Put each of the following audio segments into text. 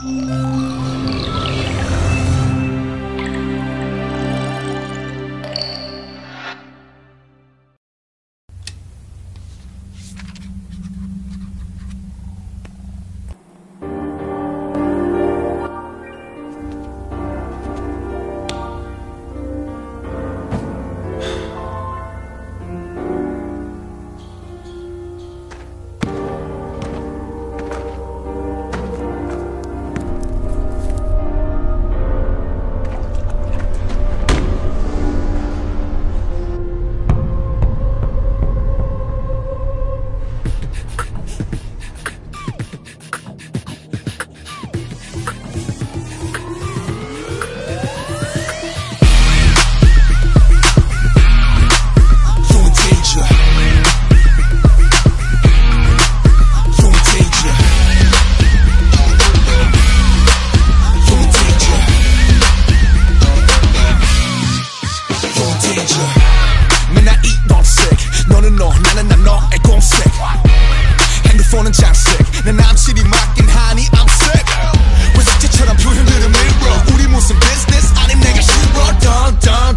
Música 핸드폰은 장색 내 남친이 맞긴 하니 I'm sick. 왜 숙제처럼 표현들을 밀어 우리 무슨 business? 아님 내가 싫어.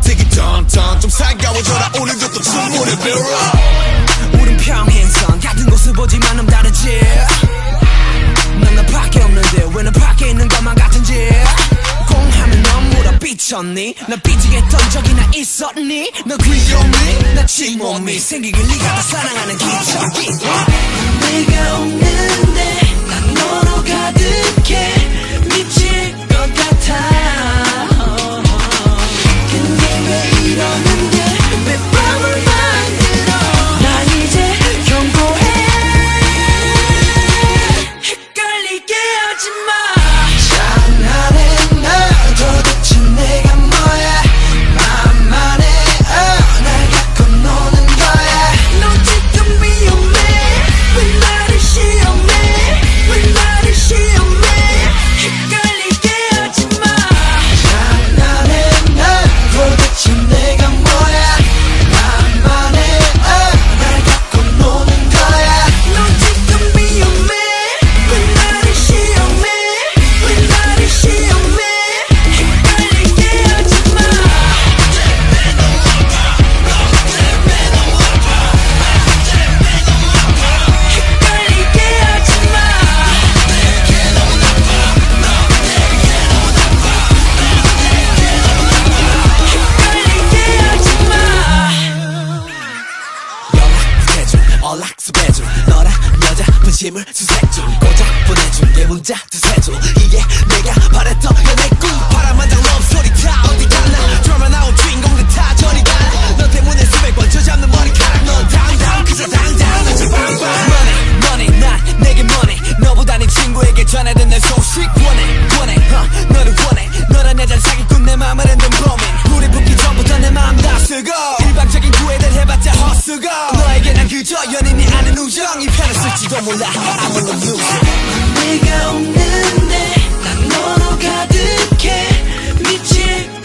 되게 dun dun. 좀 살가워져라. 오늘도 또 주문을 빌어. 우린 평행선. 같은 곳을 보지만 넌 다르지. 난 나밖에 없는데 왜너 밖에 있는 것만 같은지. 공하면 넌 물어 삐쳤니? 나 삐지겠던 적이나 있었니? 너 귀여니 나 침몸이 생기길 네가 다 사랑하는 기적이 내가 없는데 난 너로 가득 분심을 수색줘 고작 보내준 게 문자 두세줘 이게 내가 바랬던 연애 꿈 그저 연인이 아닌 우정 이 편을 쓸지도 몰라. I'm a loser 내가 없는데 난 너로 가득해. 미칠